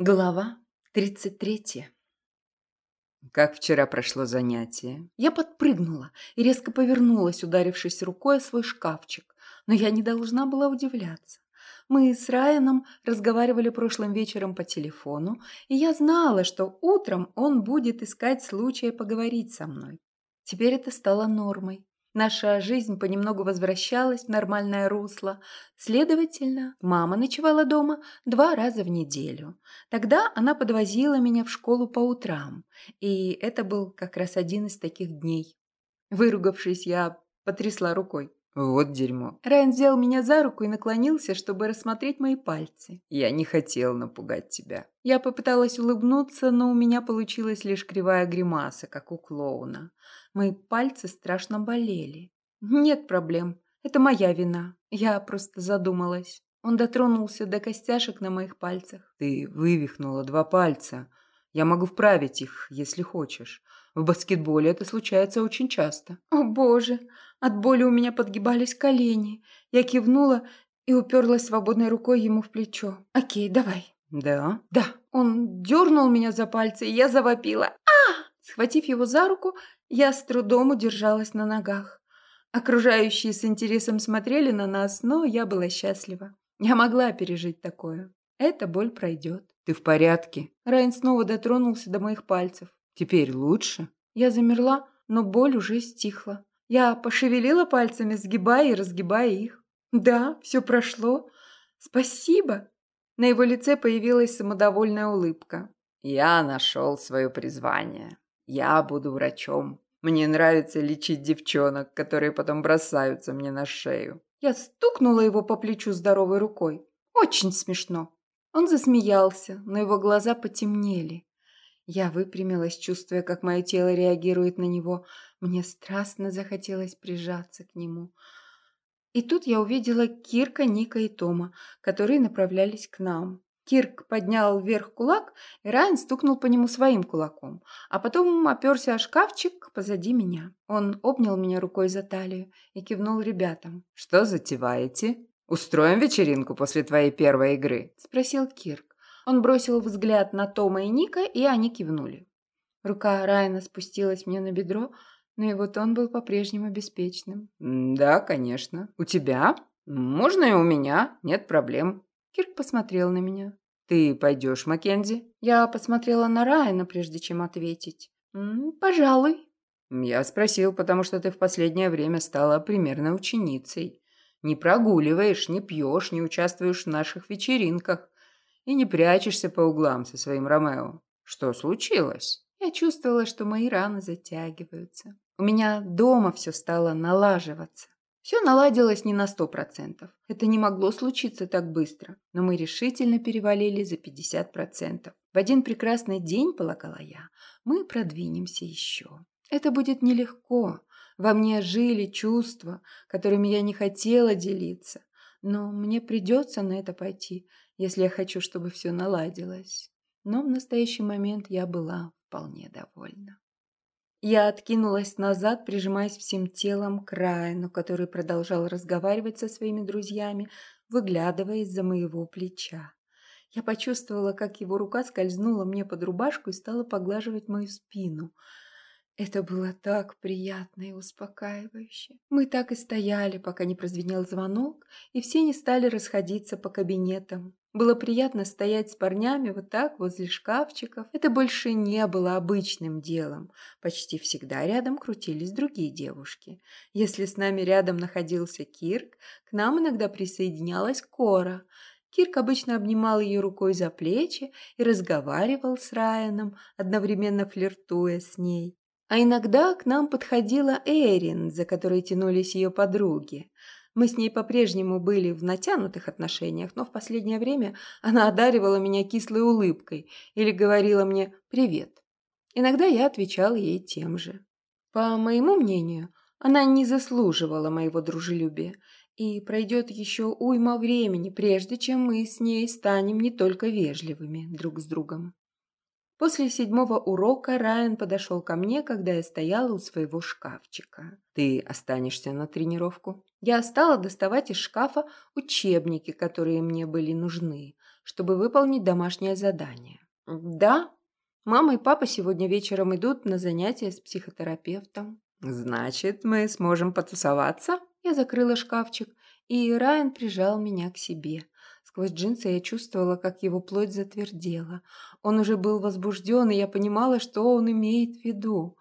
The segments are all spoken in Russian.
Глава 33. Как вчера прошло занятие? Я подпрыгнула и резко повернулась, ударившись рукой о свой шкафчик. Но я не должна была удивляться. Мы с Райаном разговаривали прошлым вечером по телефону, и я знала, что утром он будет искать случая поговорить со мной. Теперь это стало нормой. Наша жизнь понемногу возвращалась в нормальное русло. Следовательно, мама ночевала дома два раза в неделю. Тогда она подвозила меня в школу по утрам. И это был как раз один из таких дней. Выругавшись, я потрясла рукой. Вот дерьмо. Райан взял меня за руку и наклонился, чтобы рассмотреть мои пальцы. Я не хотел напугать тебя. Я попыталась улыбнуться, но у меня получилась лишь кривая гримаса, как у клоуна. Мои пальцы страшно болели. Нет проблем. Это моя вина. Я просто задумалась. Он дотронулся до костяшек на моих пальцах. Ты вывихнула два пальца. Я могу вправить их, если хочешь. В баскетболе это случается очень часто. О боже, от боли у меня подгибались колени. Я кивнула и уперлась свободной рукой ему в плечо. Окей, давай. Да? Да. Он дернул меня за пальцы, и я завопила. А! Схватив его за руку, я с трудом удержалась на ногах. Окружающие с интересом смотрели на нас, но я была счастлива. Я могла пережить такое. Эта боль пройдет. Ты в порядке? Райан снова дотронулся до моих пальцев. Теперь лучше? Я замерла, но боль уже стихла. Я пошевелила пальцами, сгибая и разгибая их. Да, все прошло. Спасибо. На его лице появилась самодовольная улыбка. Я нашел свое призвание. Я буду врачом. Мне нравится лечить девчонок, которые потом бросаются мне на шею. Я стукнула его по плечу здоровой рукой. Очень смешно. Он засмеялся, но его глаза потемнели. Я выпрямилась, чувствуя, как мое тело реагирует на него. Мне страстно захотелось прижаться к нему. И тут я увидела Кирка, Ника и Тома, которые направлялись к нам. Кирк поднял вверх кулак, и Райан стукнул по нему своим кулаком, а потом оперся о шкафчик позади меня. Он обнял меня рукой за талию и кивнул ребятам. «Что затеваете? Устроим вечеринку после твоей первой игры?» – спросил Кирк. Он бросил взгляд на Тома и Ника, и они кивнули. Рука Райана спустилась мне на бедро, но его тон был по-прежнему беспечным. «Да, конечно. У тебя? Можно и у меня. Нет проблем». Кирк посмотрел на меня. «Ты пойдешь, Маккензи?» Я посмотрела на Райана, прежде чем ответить. «М -м, «Пожалуй». «Я спросил, потому что ты в последнее время стала примерной ученицей. Не прогуливаешь, не пьешь, не участвуешь в наших вечеринках и не прячешься по углам со своим Ромео. Что случилось?» Я чувствовала, что мои раны затягиваются. У меня дома все стало налаживаться. Все наладилось не на сто процентов. Это не могло случиться так быстро, но мы решительно перевалили за пятьдесят процентов. В один прекрасный день, полагала я, мы продвинемся еще. Это будет нелегко. Во мне жили чувства, которыми я не хотела делиться. Но мне придется на это пойти, если я хочу, чтобы все наладилось. Но в настоящий момент я была вполне довольна. Я откинулась назад, прижимаясь всем телом к Райану, который продолжал разговаривать со своими друзьями, выглядывая из-за моего плеча. Я почувствовала, как его рука скользнула мне под рубашку и стала поглаживать мою спину. Это было так приятно и успокаивающе. Мы так и стояли, пока не прозвенел звонок, и все не стали расходиться по кабинетам. Было приятно стоять с парнями вот так возле шкафчиков. Это больше не было обычным делом. Почти всегда рядом крутились другие девушки. Если с нами рядом находился Кирк, к нам иногда присоединялась Кора. Кирк обычно обнимал ее рукой за плечи и разговаривал с Райаном, одновременно флиртуя с ней. А иногда к нам подходила Эрин, за которой тянулись ее подруги. Мы с ней по-прежнему были в натянутых отношениях, но в последнее время она одаривала меня кислой улыбкой или говорила мне «привет». Иногда я отвечал ей тем же. По моему мнению, она не заслуживала моего дружелюбия, и пройдет еще уйма времени, прежде чем мы с ней станем не только вежливыми друг с другом. После седьмого урока Райан подошел ко мне, когда я стояла у своего шкафчика. «Ты останешься на тренировку?» Я стала доставать из шкафа учебники, которые мне были нужны. чтобы выполнить домашнее задание. Да, мама и папа сегодня вечером идут на занятия с психотерапевтом. Значит, мы сможем потусоваться? Я закрыла шкафчик, и Райан прижал меня к себе. Сквозь джинсы я чувствовала, как его плоть затвердела. Он уже был возбужден, и я понимала, что он имеет в виду.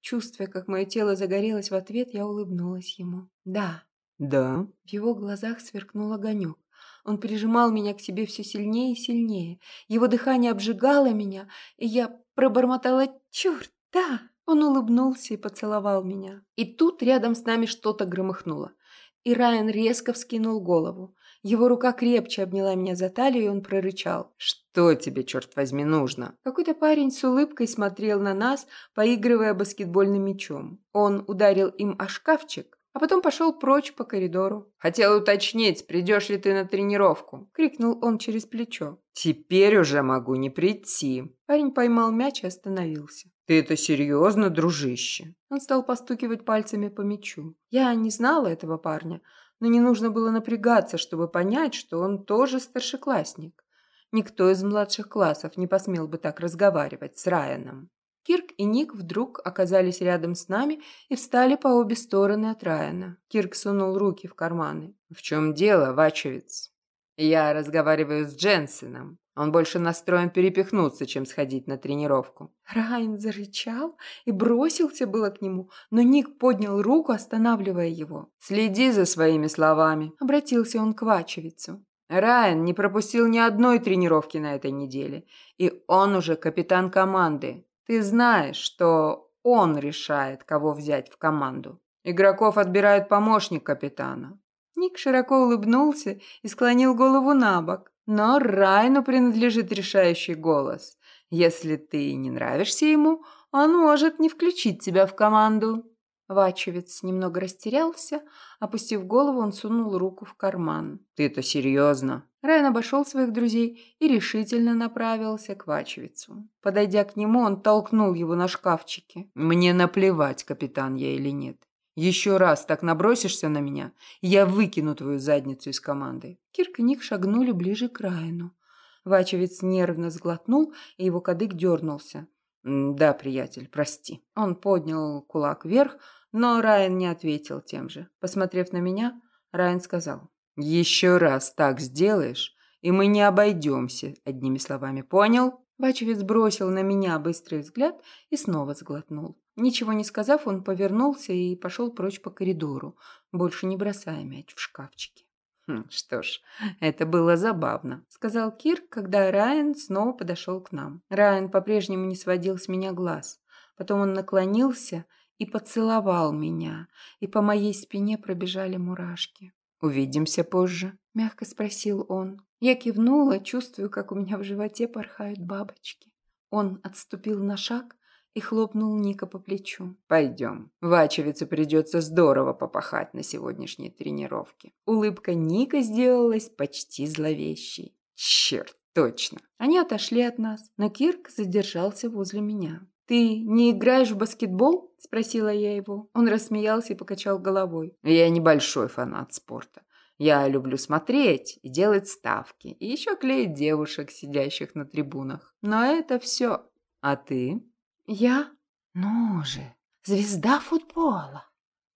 Чувствуя, как мое тело загорелось в ответ, я улыбнулась ему. «Да». «Да». В его глазах сверкнул огонек. Он прижимал меня к себе все сильнее и сильнее. Его дыхание обжигало меня, и я пробормотала «Черт, да!» Он улыбнулся и поцеловал меня. И тут рядом с нами что-то громыхнуло. И Райан резко вскинул голову. Его рука крепче обняла меня за талию, и он прорычал. «Что тебе, черт возьми, нужно?» Какой-то парень с улыбкой смотрел на нас, поигрывая баскетбольным мячом. Он ударил им о шкафчик, а потом пошел прочь по коридору. «Хотел уточнить, придешь ли ты на тренировку?» — крикнул он через плечо. «Теперь уже могу не прийти». Парень поймал мяч и остановился. «Ты это серьезно, дружище?» Он стал постукивать пальцами по мячу. Я не знала этого парня, но не нужно было напрягаться, чтобы понять, что он тоже старшеклассник. Никто из младших классов не посмел бы так разговаривать с Райаном. Кирк и Ник вдруг оказались рядом с нами и встали по обе стороны от Райана. Кирк сунул руки в карманы. «В чем дело, Вачевец?» «Я разговариваю с Дженсеном. Он больше настроен перепихнуться, чем сходить на тренировку». Райан зарычал и бросился было к нему, но Ник поднял руку, останавливая его. «Следи за своими словами», — обратился он к Вачевицу. Райан не пропустил ни одной тренировки на этой неделе, и он уже капитан команды. Ты знаешь, что он решает, кого взять в команду. Игроков отбирает помощник капитана. Ник широко улыбнулся и склонил голову на бок. Но Райну принадлежит решающий голос. Если ты не нравишься ему, он может не включить тебя в команду. Вачевец немного растерялся. Опустив голову, он сунул руку в карман. «Ты это серьезно?» Райан обошел своих друзей и решительно направился к Вачевицу. Подойдя к нему, он толкнул его на шкафчике. «Мне наплевать, капитан я или нет. Еще раз так набросишься на меня, я выкину твою задницу из команды». Кирк и Ник шагнули ближе к Райану. Вачевец нервно сглотнул, и его кадык дернулся. «Да, приятель, прости». Он поднял кулак вверх, но Райан не ответил тем же. Посмотрев на меня, Райан сказал. «Еще раз так сделаешь, и мы не обойдемся, одними словами, понял?» Бачевец бросил на меня быстрый взгляд и снова сглотнул. Ничего не сказав, он повернулся и пошел прочь по коридору, больше не бросая мяч в шкафчике. Хм, «Что ж, это было забавно», — сказал Кир, когда Райан снова подошел к нам. Райан по-прежнему не сводил с меня глаз. Потом он наклонился и поцеловал меня, и по моей спине пробежали мурашки. «Увидимся позже», — мягко спросил он. Я кивнула, чувствую, как у меня в животе порхают бабочки. Он отступил на шаг и хлопнул Ника по плечу. «Пойдем. Вачевице придется здорово попахать на сегодняшней тренировке». Улыбка Ника сделалась почти зловещей. «Черт, точно!» Они отошли от нас, но Кирк задержался возле меня. «Ты не играешь в баскетбол?» – спросила я его. Он рассмеялся и покачал головой. «Я небольшой фанат спорта. Я люблю смотреть и делать ставки, и еще клеить девушек, сидящих на трибунах. Но это все. А ты?» Я? Ну же, звезда футбола.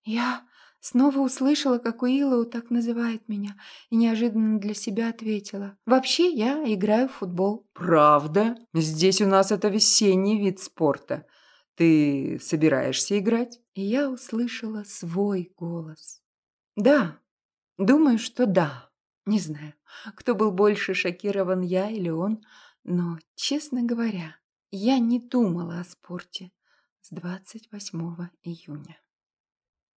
Я снова услышала, как Уиллоу так называет меня, и неожиданно для себя ответила. Вообще, я играю в футбол. Правда? Здесь у нас это весенний вид спорта. Ты собираешься играть? И я услышала свой голос. Да, думаю, что да. Не знаю, кто был больше шокирован, я или он, но, честно говоря, я не думала о спорте с 28 июня.